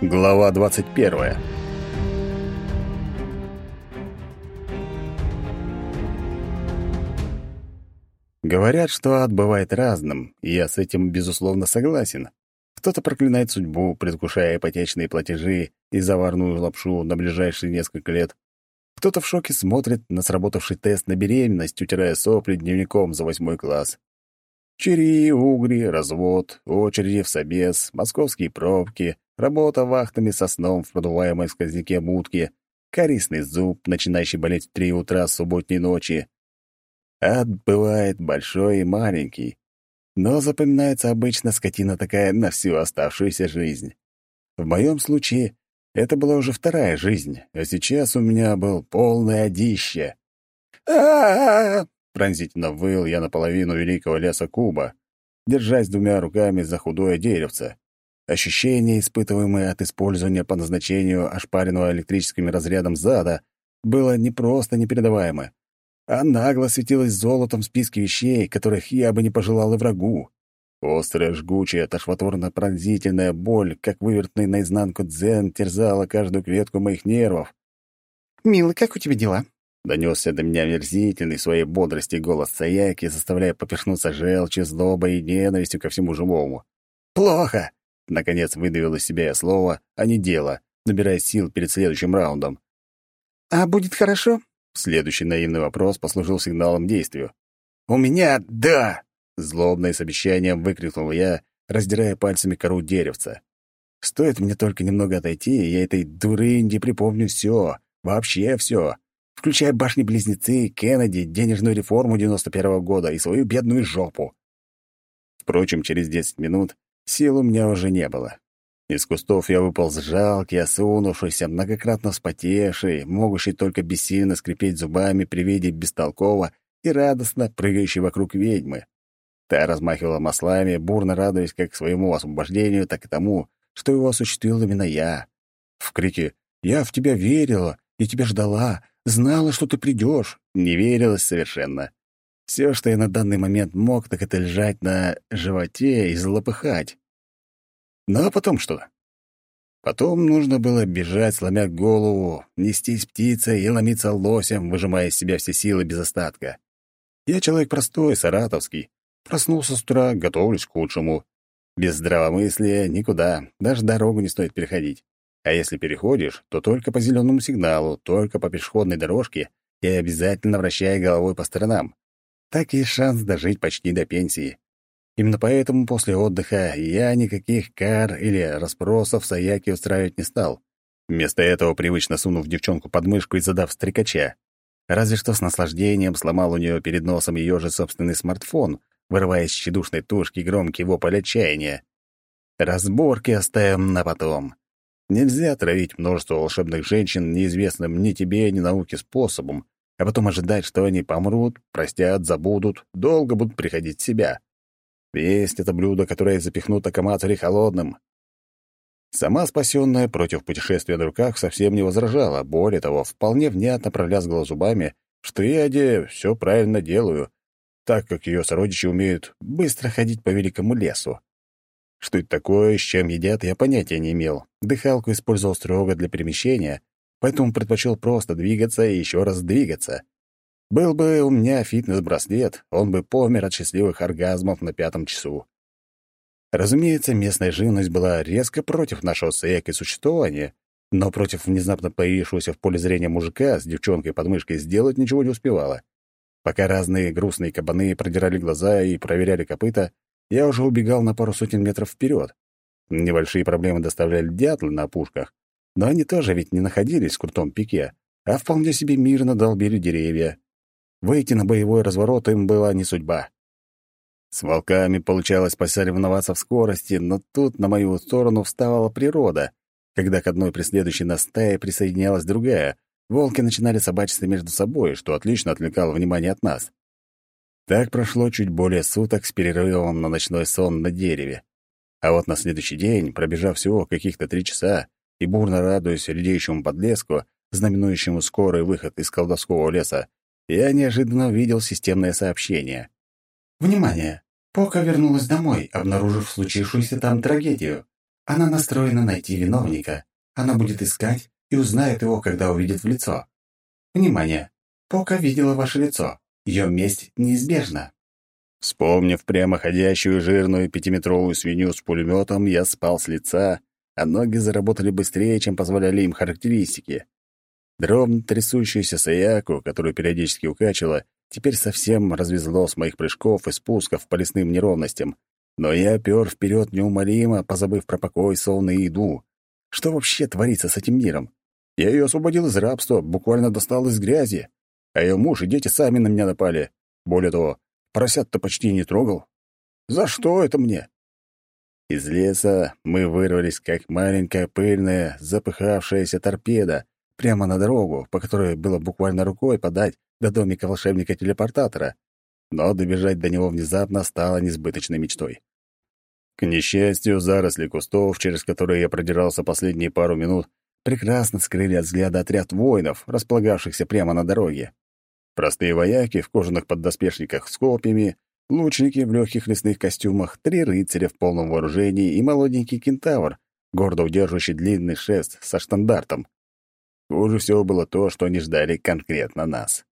Глава 21. Говорят, что ад бывает разным, и я с этим, безусловно, согласен. Кто-то проклинает судьбу, предвкушая ипотечные платежи и заварную лапшу на ближайшие несколько лет. Кто-то в шоке смотрит на сработавший тест на беременность, утирая сопли дневником за восьмой класс. Чири, угри, развод, очереди в собес, московские пробки, работа вахтами со сном в продуваемой сквозняке будке, корыстный зуб, начинающий болеть в три утра субботней ночи. Ад бывает большой и маленький, но запоминается обычно скотина такая на всю оставшуюся жизнь. В моем случае это была уже вторая жизнь, а сейчас у меня был полное одище. а а, -а Пронзительно выл я наполовину великого леса Куба, держась двумя руками за худое деревце. Ощущение, испытываемое от использования по назначению ошпаренного электрическим разрядом зада, было не просто непередаваемо, а нагло светилось золотом в списке вещей, которых я бы не пожелал и врагу. Острая, жгучая, тошвотворно-пронзительная боль, как вывертный наизнанку дзен, терзала каждую клетку моих нервов. «Милый, как у тебя дела?» Донесся до меня мерзительный своей бодрости голос Саяки, заставляя поперхнуться желчью, злобой и ненавистью ко всему живому. «Плохо!» — наконец выдавил из себя я слово, а не дело, набирая сил перед следующим раундом. «А будет хорошо?» Следующий наивный вопрос послужил сигналом действию. «У меня — да!» — злобно и с обещанием выкрикнул я, раздирая пальцами кору деревца. «Стоит мне только немного отойти, и я этой дурынде припомню все, вообще все включая башни-близнецы, Кеннеди, денежную реформу 91-го года и свою бедную жопу. Впрочем, через 10 минут сил у меня уже не было. Из кустов я выполз жалкий, осунувшийся, многократно вспотевший, могущий только бессильно скрипеть зубами при виде бестолково и радостно прыгающей вокруг ведьмы. Та размахивала маслами, бурно радуясь как своему освобождению, так и тому, что его осуществил именно я. В крике «Я в тебя верила и тебя ждала, Знала, что ты придешь. Не верилась совершенно. Все, что я на данный момент мог, так это лежать на животе и злопыхать. Ну а потом что? Потом нужно было бежать, сломя голову, нестись птицей и ломиться лосем, выжимая из себя все силы без остатка. Я человек простой, саратовский. Проснулся с утра, готовлюсь к худшему. Без здравомыслия никуда, даже дорогу не стоит переходить. А если переходишь, то только по зеленому сигналу, только по пешеходной дорожке и обязательно вращая головой по сторонам. Так есть шанс дожить почти до пенсии. Именно поэтому после отдыха я никаких кар или расспросов Саяки устраивать не стал. Вместо этого привычно сунув девчонку под мышку и задав стрекача. Разве что с наслаждением сломал у нее перед носом ее же собственный смартфон, вырывая из тщедушной тушки громкий вопль отчаяния. Разборки оставим на потом. Нельзя травить множество волшебных женщин неизвестным ни тебе, ни науке способом, а потом ожидать, что они помрут, простят, забудут, долго будут приходить в себя. Есть это блюдо, которое запихнут Акамацари холодным. Сама спасенная против путешествия на руках совсем не возражала, более того, вполне внятно пролязгала зубами, что я, все правильно делаю, так как ее сородичи умеют быстро ходить по великому лесу. Что это такое, с чем едят, я понятия не имел. Дыхалку использовал строго для перемещения, поэтому предпочел просто двигаться и еще раз двигаться. Был бы у меня фитнес-браслет, он бы помер от счастливых оргазмов на пятом часу. Разумеется, местная живность была резко против нашего сэк и существования, но против внезапно появившегося в поле зрения мужика с девчонкой под мышкой сделать ничего не успевала. Пока разные грустные кабаны продирали глаза и проверяли копыта, я уже убегал на пару сотен метров вперед. Небольшие проблемы доставляли дятлы на опушках, но они тоже ведь не находились в крутом пике, а вполне себе мирно долбили деревья. Выйти на боевой разворот им была не судьба. С волками получалось посоревноваться в скорости, но тут на мою сторону вставала природа. Когда к одной преследующей нас стае присоединялась другая, волки начинали собачиться между собой, что отлично отвлекало внимание от нас. Так прошло чуть более суток с перерывом на ночной сон на дереве. А вот на следующий день, пробежав всего каких-то три часа и бурно радуясь редеющему подлеску, знаменующему скорый выход из колдовского леса, я неожиданно увидел системное сообщение. «Внимание! Пока вернулась домой, обнаружив случившуюся там трагедию. Она настроена найти виновника. Она будет искать и узнает его, когда увидит в лицо. Внимание! Пока видела ваше лицо. Ее месть неизбежна. Вспомнив прямоходящую жирную пятиметровую свинью с пулеметом, я спал с лица, а ноги заработали быстрее, чем позволяли им характеристики. Дробно трясущуюся Саяку, которую периодически укачивала, теперь совсем развезло с моих прыжков и спусков по лесным неровностям. Но я пёр вперед неумолимо, позабыв про покой, сон и еду. Что вообще творится с этим миром? Я ее освободил из рабства, буквально достал из грязи. А ее муж и дети сами на меня напали. Более того, поросят-то почти не трогал. За что это мне? Из леса мы вырвались, как маленькая пыльная, запыхавшаяся торпеда, прямо на дорогу, по которой было буквально рукой подать до домика волшебника-телепортатора. Но добежать до него внезапно стало несбыточной мечтой. К несчастью, заросли кустов, через которые я продирался последние пару минут, прекрасно скрыли от взгляда отряд воинов, располагавшихся прямо на дороге. Простые вояки в кожаных поддоспешниках с копьями, лучники в легких лесных костюмах, три рыцаря в полном вооружении и молоденький кентавр, гордо удерживающий длинный шест со штандартом. Хуже всего было то, что они ждали конкретно нас.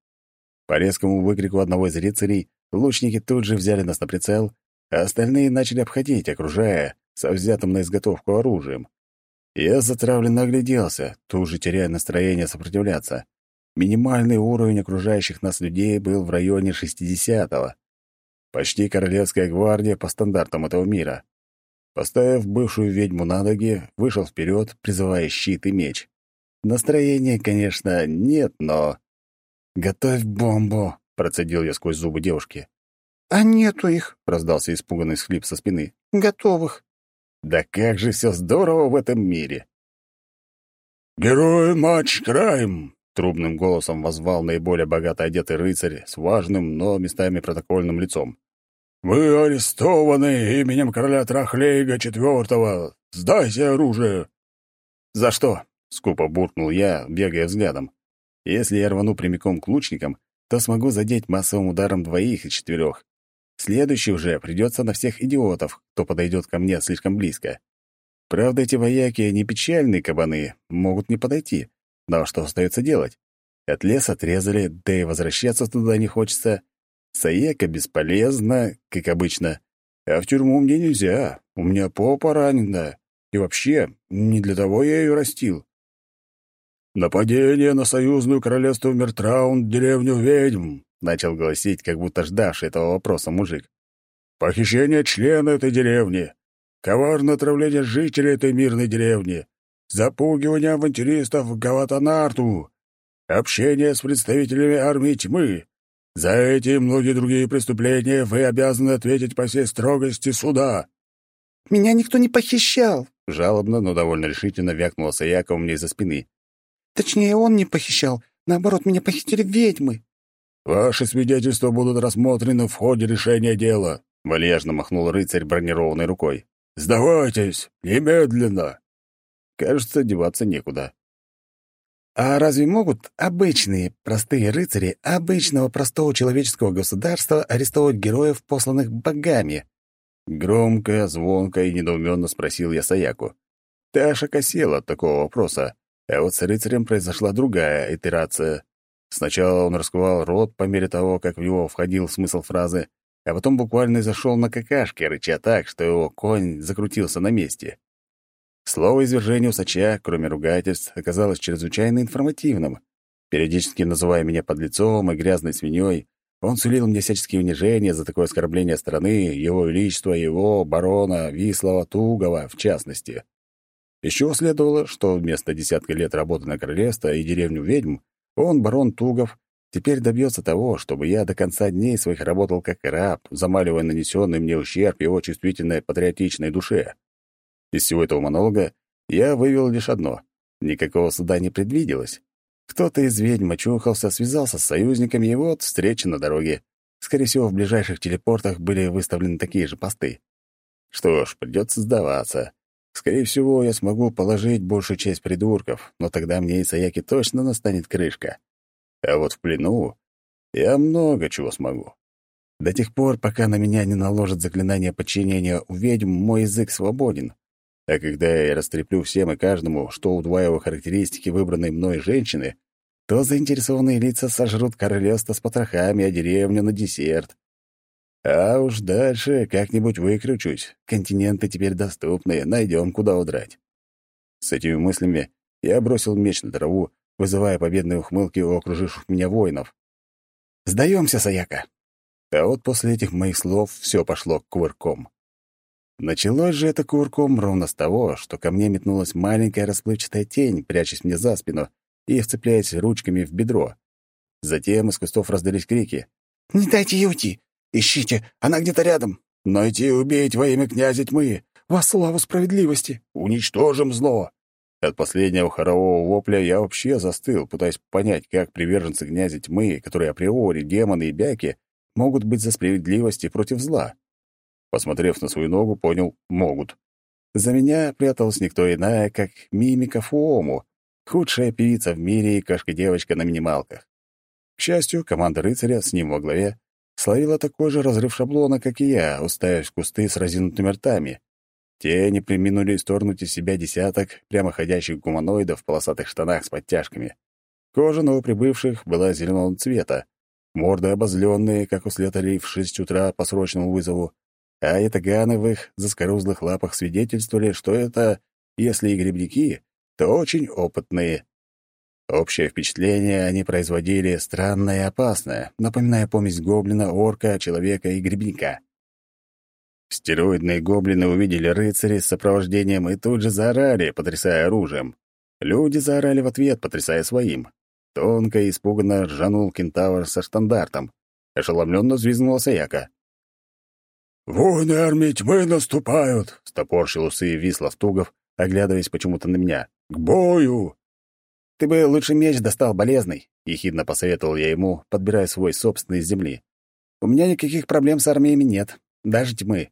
По резкому выкрику одного из рыцарей лучники тут же взяли нас на прицел, а остальные начали обходить, окружая, со взятым на изготовку оружием. Я затравленно огляделся, тут же теряя настроение сопротивляться. Минимальный уровень окружающих нас людей был в районе 60-го. Почти королевская гвардия по стандартам этого мира. Поставив бывшую ведьму на ноги, вышел вперед, призывая щит и меч. Настроения, конечно, нет, но... «Готовь бомбу!» — процедил я сквозь зубы девушки. «А нету их!» — раздался испуганный схлип со спины. «Готовых!» «Да как же все здорово в этом мире!» «Герой матч краем!» — трубным голосом возвал наиболее богато одетый рыцарь с важным, но местами протокольным лицом. «Вы арестованы именем короля Трахлейга IV. Сдайте оружие!» «За что?» — скупо буркнул я, бегая взглядом. «Если я рвану прямиком к лучникам, то смогу задеть массовым ударом двоих из четырех. Следующий уже придется на всех идиотов, кто подойдет ко мне слишком близко. Правда, эти вояки не печальные кабаны, могут не подойти. Но что остается делать? От леса отрезали, да и возвращаться туда не хочется. Саека бесполезна, как обычно. А в тюрьму мне нельзя, у меня попа ранена. И вообще, не для того я ее растил. «Нападение на союзную королевство Мертраун, деревню ведьм», — начал голосить, как будто ждавший этого вопроса мужик. «Похищение члена этой деревни, коварное отравление жителей этой мирной деревни, запугивание авантюристов в Гаватанарту, общение с представителями армии тьмы. За эти и многие другие преступления вы обязаны ответить по всей строгости суда». «Меня никто не похищал», — жалобно, но довольно решительно вякнула Саяка у меня из-за спины. Точнее, он не похищал. Наоборот, меня похитили ведьмы. Ваши свидетельства будут рассмотрены в ходе решения дела, вальяжно махнул рыцарь бронированной рукой. Сдавайтесь, немедленно. Кажется, деваться некуда. А разве могут обычные, простые рыцари обычного простого человеческого государства арестовать героев, посланных богами? Громко, звонко и недоуменно спросил я Саяку. Таша косела от такого вопроса, а вот с рыцарем произошла другая итерация. Сначала он раскрывал рот по мере того, как в него входил смысл фразы, а потом буквально зашел на какашке, рыча так, что его конь закрутился на месте. Слово извержения усача, кроме ругательств, оказалось чрезвычайно информативным. Периодически называя меня подлецом и грязной свиньей, он сулил мне всяческие унижения за такое оскорбление страны, его величества, его, барона, Вислова, Тугова, в частности. Еще следовало, что вместо десятка лет работы на королевство и деревню ведьм, он, барон Тугов, теперь добьется того, чтобы я до конца дней своих работал как раб, замаливая нанесенный мне ущерб его чувствительной патриотичной душе. Из всего этого монолога я вывел лишь одно — никакого суда не предвиделось. Кто-то из ведьм очухался, связался с союзниками, и вот встреча на дороге. Скорее всего, в ближайших телепортах были выставлены такие же посты. Что ж, придется сдаваться. Скорее всего, я смогу положить большую часть придурков, но тогда мне и Саяки точно настанет крышка. А вот в плену я много чего смогу. До тех пор, пока на меня не наложат заклинание подчинения у ведьм, мой язык свободен. А когда я растреплю всем и каждому, что удваиваю характеристики выбранной мной женщины, то заинтересованные лица сожрут королевство с потрохами, а деревню на десерт. А уж дальше как-нибудь выкручусь. Континенты теперь доступны, найдем, куда удрать. С этими мыслями я бросил меч на траву, вызывая победные ухмылки у окруживших меня воинов. «Сдаемся, Саяка!» А вот после этих моих слов все пошло кувырком. Началось же это кувырком ровно с того, что ко мне метнулась маленькая расплывчатая тень, прячась мне за спину и вцепляясь ручками в бедро. Затем из кустов раздались крики. «Не дайте ей уйти! Ищите, она где-то рядом! Найти и убить во имя князя тьмы! Во славу справедливости! Уничтожим зло!» От последнего хорового вопля я вообще застыл, пытаясь понять, как приверженцы князя тьмы, которые априори демоны и бяки, могут быть за справедливость и против зла. Посмотрев на свою ногу, понял — могут. За меня пряталась никто иная, как Мимика Фуому, худшая певица в мире и кашка-девочка на минималках. К счастью, команда рыцаря с ним во главе словила такой же разрыв шаблона, как и я, уставив кусты с разинутыми ртами. Те не приминули исторгнуть из себя десяток прямоходящих гуманоидов в полосатых штанах с подтяжками. Кожа новоприбывших была зеленого цвета, морды обозленные, как у слетарей в шесть утра по срочному вызову, а ятаганы в их заскорузлых лапах свидетельствовали, что это, если и грибники, то очень опытные. Общее впечатление они производили странное и опасное, напоминая помесь гоблина, орка, человека и грибника. Стероидные гоблины увидели рыцарей с сопровождением и тут же заорали, потрясая оружием. Люди заорали в ответ, потрясая своим. Тонко и испуганно ржанул кентавр со штандартом. Ошеломленно взвизгнула Саяка. «Воины армии тьмы наступают!» — стопорщил усы Вислов Тугов, оглядываясь почему-то на меня. «К бою!» «Ты бы лучше меч достал, болезный!» — ехидно посоветовал я ему, подбирая свой собственный из земли. «У меня никаких проблем с армиями нет, даже тьмы».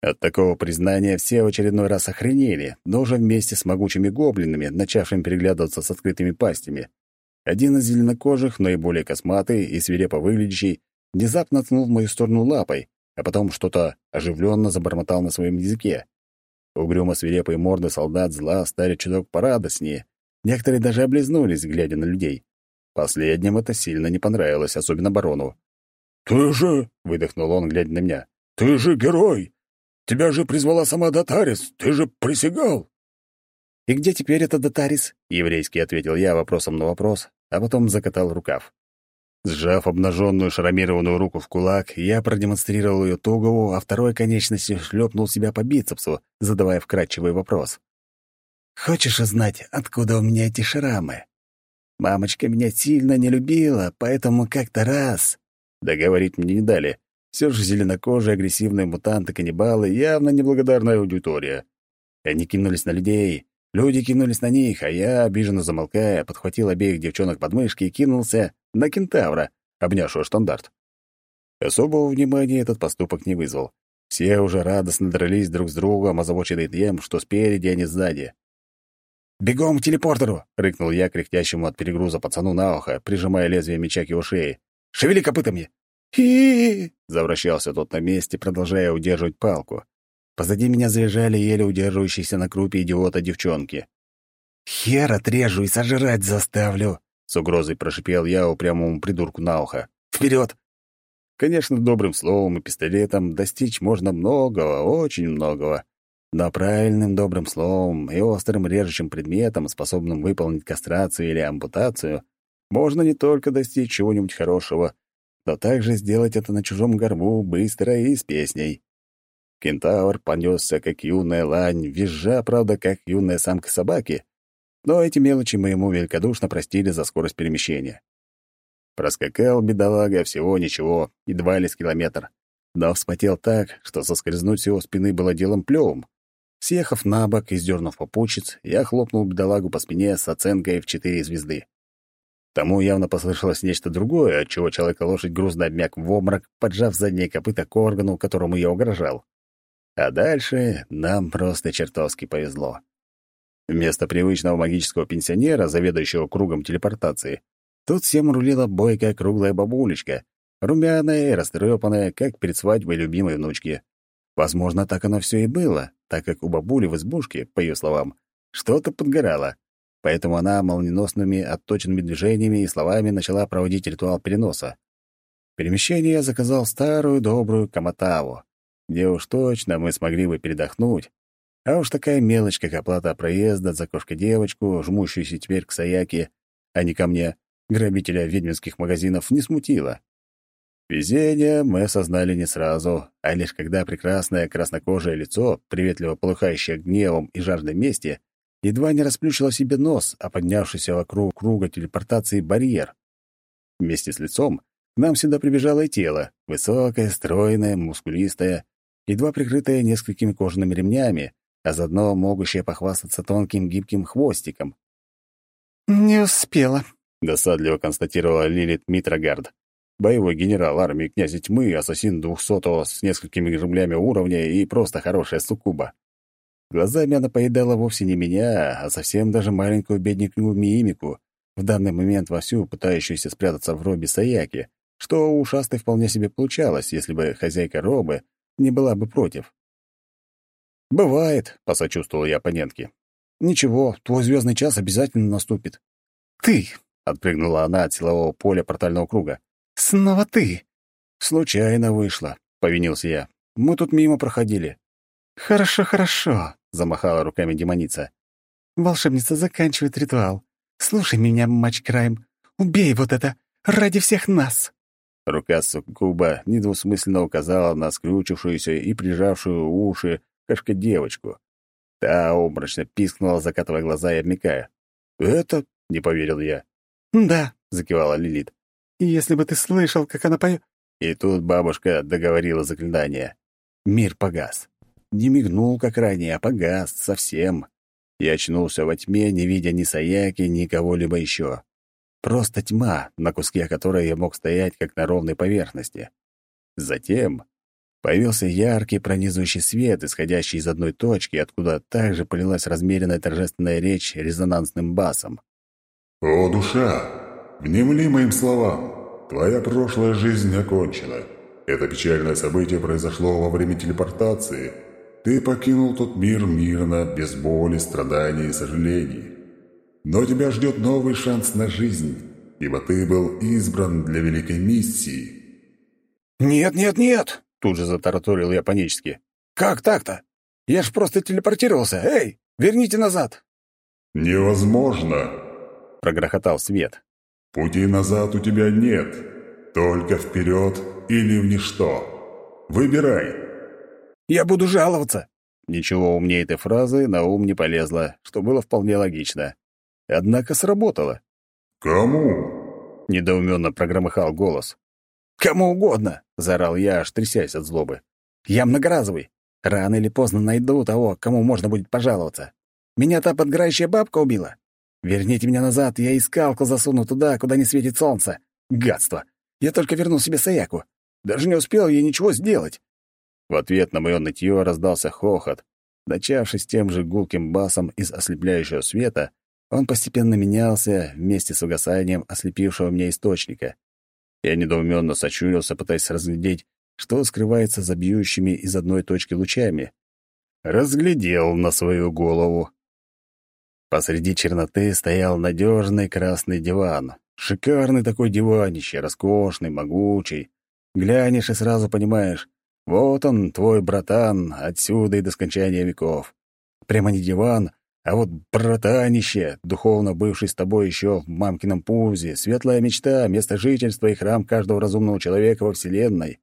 От такого признания все в очередной раз охренели, но уже вместе с могучими гоблинами, начавшими переглядываться с открытыми пастями. Один из зеленокожих, наиболее косматый и свирепо выглядящий, внезапно ткнул в мою сторону лапой, а потом что-то оживленно забормотал на своем языке. Угрюмо свирепые морды солдат зла стали чуток порадостнее. Некоторые даже облизнулись, глядя на людей. Последним это сильно не понравилось, особенно барону. «Ты же...» — выдохнул он, глядя на меня. «Ты же герой! Тебя же призвала сама Датарис! Ты же присягал!» «И где теперь этот Датарис?» — еврейский ответил я вопросом на вопрос, а потом закатал рукав. Сжав обнаженную шрамированную руку в кулак, я продемонстрировал ее Тугову, а второй конечностью шлепнул себя по бицепсу, задавая вкрадчивый вопрос. «Хочешь узнать, откуда у меня эти шрамы? Мамочка меня сильно не любила, поэтому как-то раз...» Договорить мне не дали. Все же зеленокожие агрессивные мутанты-каннибалы явно неблагодарная аудитория. Они кинулись на людей, люди кинулись на них, а я, обиженно замолкая, подхватил обеих девчонок под мышки и кинулся на кентавра, обнявшего штандарт. Особого внимания этот поступок не вызвал. Все уже радостно дрались друг с другом, озабоченные тем, что спереди, а не сзади. «Бегом к телепортеру!» — рыкнул я кряхтящему от перегруза пацану на ухо, прижимая лезвие меча к его шее. «Шевели копытами!» «Хи-хи-хи!» — завращался тот на месте, продолжая удерживать палку. Позади меня заезжали еле удерживающиеся на крупе идиота девчонки. «Хер отрежу и сожрать заставлю!» С угрозой прошипел я упрямому придурку на ухо. «Вперед!» Конечно, добрым словом и пистолетом достичь можно многого, очень многого. Но правильным добрым словом и острым режущим предметом, способным выполнить кастрацию или ампутацию, можно не только достичь чего-нибудь хорошего, но также сделать это на чужом горбу быстро и с песней. Кентавр понесся, как юная лань, визжа, правда, как юная самка собаки, но эти мелочи мы ему великодушно простили за скорость перемещения. Проскакал бедолага всего ничего, едва ли с километр, но вспотел так, что соскользнуть с его спины было делом плевым. Съехав на бок и сдернув попутчиц, я хлопнул бедолагу по спине с оценкой в четыре звезды. Тому явно послышалось нечто другое, отчего человека-лошадь грузно обмяк в обморок, поджав задние копыта к органу, которому я угрожал. А дальше нам просто чертовски повезло. Вместо привычного магического пенсионера, заведующего кругом телепортации, тут всем рулила бойкая круглая бабулечка, румяная и растрепанная, как перед свадьбой любимой внучки. Возможно, так оно все и было, так как у бабули в избушке, по ее словам, что-то подгорало. Поэтому она молниеносными, отточенными движениями и словами начала проводить ритуал переноса. Перемещение я заказал старую добрую Каматаву, где уж точно мы смогли бы передохнуть. А уж такая мелочь, как оплата проезда за кошка-девочку, жмущуюся теперь к Саяке, а не ко мне, грабителя ведьминских магазинов, не смутила. Везение мы осознали не сразу, а лишь когда прекрасное краснокожее лицо, приветливо полыхающее гневом и жаждой мести, едва не расплющило себе нос, а поднявшийся вокруг круга телепортации барьер. Вместе с лицом к нам сюда прибежало и тело, высокое, стройное, мускулистое, едва прикрытое несколькими кожаными ремнями, а заодно могущее похвастаться тонким гибким хвостиком. «Не успела», — досадливо констатировала Лилит Митрогард боевой генерал армии князя тьмы, ассасин двухсотого с несколькими рублями уровня и просто хорошая суккуба. Глазами она поедала вовсе не меня, а совсем даже маленькую бедненькую мимику, в данный момент вовсю пытающуюся спрятаться в робе Саяки, что у ушастой вполне себе получалось, если бы хозяйка робы не была бы против. «Бывает», — посочувствовал я оппонентке. «Ничего, твой звездный час обязательно наступит». «Ты!» — отпрыгнула она от силового поля портального круга. «Снова ты!» «Случайно вышло», — повинился я. «Мы тут мимо проходили». «Хорошо, хорошо», — замахала руками демоница. «Волшебница заканчивает ритуал. Слушай меня, матч Крайм. Убей вот это! Ради всех нас!» Рука суккуба недвусмысленно указала на скрючившуюся и прижавшую уши кошка-девочку. Та обморочно пискнула, закатывая глаза и обмякая. «Это?» — не поверил я. «Да», — закивала Лилит. Если бы ты слышал, как она поет...» И тут бабушка договорила заклинание. Мир погас. Не мигнул, как ранее, а погас совсем. Я очнулся во тьме, не видя ни Саяки, ни кого-либо еще. Просто тьма, на куске которой я мог стоять, как на ровной поверхности. Затем появился яркий пронизывающий свет, исходящий из одной точки, откуда также полилась размеренная торжественная речь резонансным басом. «О, душа! Внемли моим словам. Твоя прошлая жизнь окончена. Это печальное событие произошло во время телепортации. Ты покинул тот мир мирно, без боли, страданий и сожалений. Но тебя ждет новый шанс на жизнь, ибо ты был избран для великой миссии. «Нет, нет, нет!» — тут же затараторил я панически. «Как так-то? Я ж просто телепортировался! Эй, верните назад!» «Невозможно!» — прогрохотал свет. Пути назад у тебя нет, только вперед или в ничто. Выбирай. Я буду жаловаться. Ничего умнее этой фразы на ум не полезло, что было вполне логично. Однако сработало. Кому? Недоуменно прогромыхал голос. «Кому угодно!» — заорал я, аж трясясь от злобы. «Я многоразовый. Рано или поздно найду того, кому можно будет пожаловаться. Меня та подгорающая бабка убила. Верните меня назад, я искалку засуну туда, куда не светит солнце. Гадство! Я только вернул себе Саяку. Даже не успел ей ничего сделать. В ответ на моё нытье раздался хохот. Начавшись тем же гулким басом из ослепляющего света, он постепенно менялся вместе с угасанием ослепившего меня источника. Я недоуменно сочурился, пытаясь разглядеть, что скрывается за бьющими из одной точки лучами. Разглядел на свою голову. Посреди черноты стоял надежный красный диван. Шикарный такой диванище, роскошный, могучий. Глянешь и сразу понимаешь, вот он, твой братан, отсюда и до скончания веков. Прямо не диван, а вот братанище, духовно бывший с тобой еще в мамкином пузе, светлая мечта, место жительства и храм каждого разумного человека во Вселенной.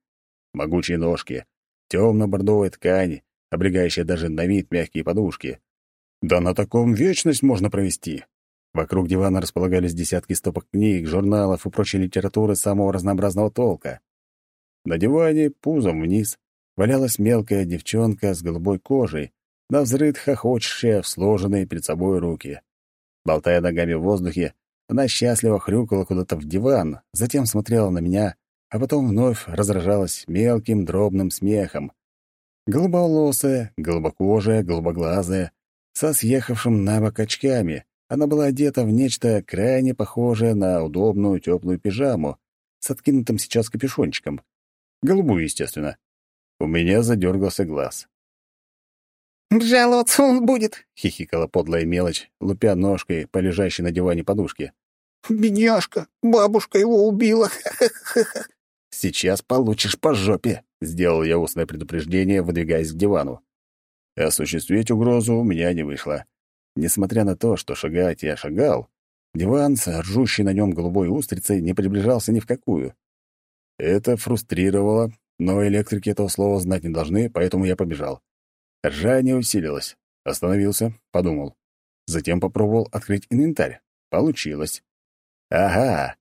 Могучие ножки, темно-бордовая ткань, облегающая даже на вид мягкие подушки, да на таком вечность можно провести. Вокруг дивана располагались десятки стопок книг, журналов и прочей литературы самого разнообразного толка. На диване, пузом вниз, валялась мелкая девчонка с голубой кожей, на взрыд хохочущая в сложенные перед собой руки. Болтая ногами в воздухе, она счастливо хрюкала куда-то в диван, затем смотрела на меня, а потом вновь разражалась мелким дробным смехом. Голубоволосая, голубокожая, голубоглазая, со съехавшим на бок очками. Она была одета в нечто крайне похожее на удобную теплую пижаму с откинутым сейчас капюшончиком. Голубую, естественно. У меня задергался глаз. «Жаловаться он будет», — хихикала подлая мелочь, лупя ножкой по лежащей на диване подушке. «Бедняжка, бабушка его убила. «Сейчас получишь по жопе», — сделал я устное предупреждение, выдвигаясь к дивану. Осуществить угрозу у меня не вышло. Несмотря на то, что шагать я шагал, диван с ржущей на нем голубой устрицей не приближался ни в какую. Это фрустрировало, но электрики этого слова знать не должны, поэтому я побежал. Ржание усилилось. Остановился, подумал. Затем попробовал открыть инвентарь. Получилось. Ага.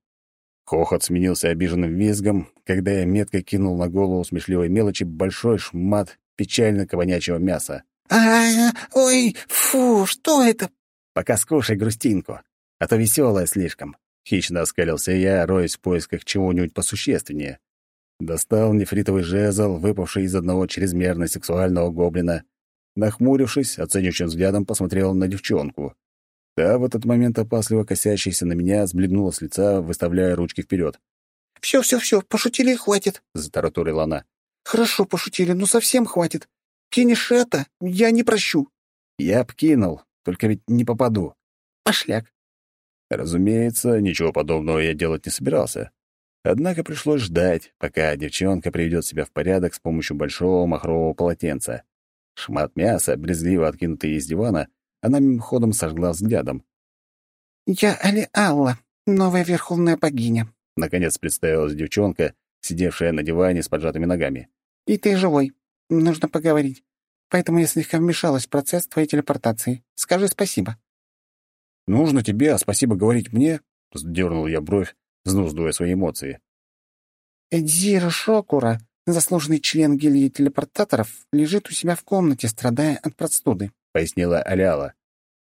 Хохот сменился обиженным визгом, когда я метко кинул на голову смешливой мелочи большой шмат печально кабанячего мяса. а, ой, фу, что это?» «Пока скушай грустинку, а то веселая слишком». Хищно оскалился я, роясь в поисках чего-нибудь посущественнее. Достал нефритовый жезл, выпавший из одного чрезмерно сексуального гоблина. Нахмурившись, оценивающим взглядом посмотрел на девчонку. Та в этот момент опасливо косящаяся на меня сбледнула с лица, выставляя ручки вперед. «Все, все, все, пошутили и хватит», — затараторила она. «Хорошо пошутили, но совсем хватит. Кинешь это, я не прощу». «Я б кинул, только ведь не попаду». «Пошляк». Разумеется, ничего подобного я делать не собирался. Однако пришлось ждать, пока девчонка приведет себя в порядок с помощью большого махрового полотенца. Шмат мяса, брезгливо откинутый из дивана, она мимоходом сожгла взглядом. «Я Али Алла, новая верховная богиня», — наконец представилась девчонка, сидевшая на диване с поджатыми ногами. «И ты живой. Нужно поговорить. Поэтому я слегка вмешалась в процесс твоей телепортации. Скажи спасибо». «Нужно тебе, а спасибо говорить мне?» — сдернул я бровь, взнуздывая свои эмоции. «Эдзира Шокура, заслуженный член гильдии телепортаторов, лежит у себя в комнате, страдая от простуды», — пояснила Аляла.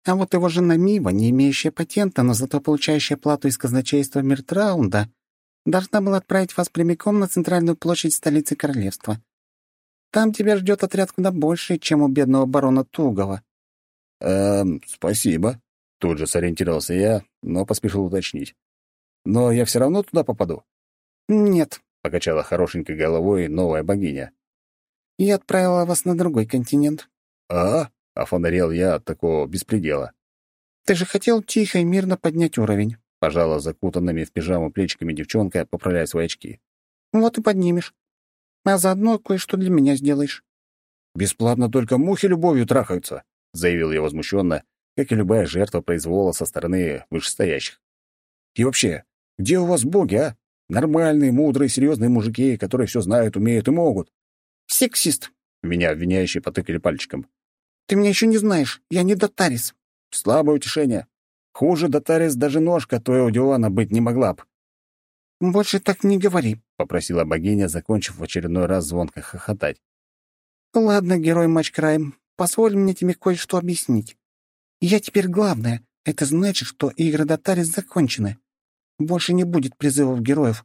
«А вот его жена Мива, не имеющая патента, но зато получающая плату из казначейства Миртраунда, должна была отправить вас прямиком на центральную площадь столицы королевства. Там тебя ждет отряд куда больше, чем у бедного барона Тугова». «Эм, спасибо», — тут же сориентировался я, но поспешил уточнить. «Но я все равно туда попаду?» «Нет», — покачала хорошенькой головой новая богиня. «Я отправила вас на другой континент». «А?» — офонарел я от такого беспредела. «Ты же хотел тихо и мирно поднять уровень», — пожала закутанными в пижаму плечиками девчонка, поправляя свои очки. «Вот и поднимешь. А заодно кое-что для меня сделаешь». «Бесплатно только мухи любовью трахаются», — заявил я возмущенно, как и любая жертва произвола со стороны вышестоящих. «И вообще, где у вас боги, а? Нормальные, мудрые, серьезные мужики, которые все знают, умеют и могут». «Сексист», — меня обвиняющие потыкали пальчиком. «Ты меня еще не знаешь. Я не Дотарис». «Слабое утешение. Хуже Дотарис даже ножка твоего дивана быть не могла б». «Больше так не говори», — попросила богиня, закончив в очередной раз звонко хохотать. «Ладно, герой Матчкрайм, позволь мне тебе кое-что объяснить. Я теперь главная. Это значит, что игры Дотарис закончены. Больше не будет призывов героев.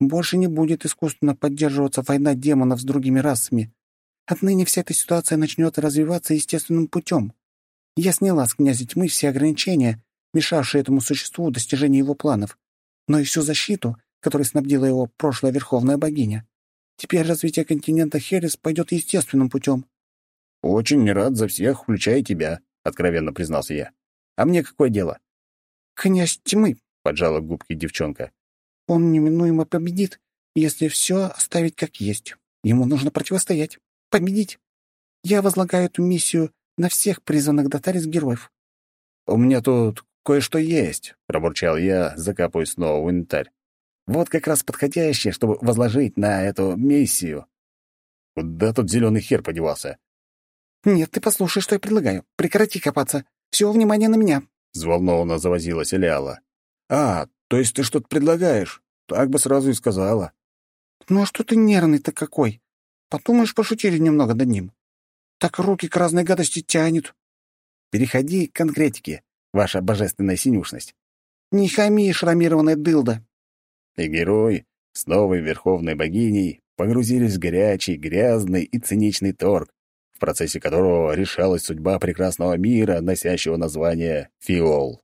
Больше не будет искусственно поддерживаться война демонов с другими расами. Отныне вся эта ситуация начнет развиваться естественным путем. Я сняла с князя тьмы все ограничения, мешавшие этому существу достижению его планов, но и всю защиту, которой снабдила его прошлая верховная богиня. Теперь развитие континента Херес пойдет естественным путем. «Очень не рад за всех, включая тебя», — откровенно признался я. «А мне какое дело?» «Князь тьмы», — поджала губки девчонка. «Он неминуемо победит, если все оставить как есть. Ему нужно противостоять, победить. Я возлагаю эту миссию на всех призванных Дотарис героев». «У меня тут кое-что есть», — пробурчал я, закапывая снова в инвентарь. «Вот как раз подходящее, чтобы возложить на эту миссию». Куда тут зеленый хер подевался? «Нет, ты послушай, что я предлагаю. Прекрати копаться. Все внимание на меня», — взволнованно завозилась Элиала. «А, то есть ты что-то предлагаешь? Так бы сразу и сказала». «Ну а что ты нервный-то какой? Подумаешь, пошутили немного над ним. Так руки к разной гадости тянет». «Переходи к конкретике, ваша божественная синюшность». «Не хами, шрамированная дылда». И герой с новой верховной богиней погрузились в горячий, грязный и циничный торг, в процессе которого решалась судьба прекрасного мира, носящего название «Фиол».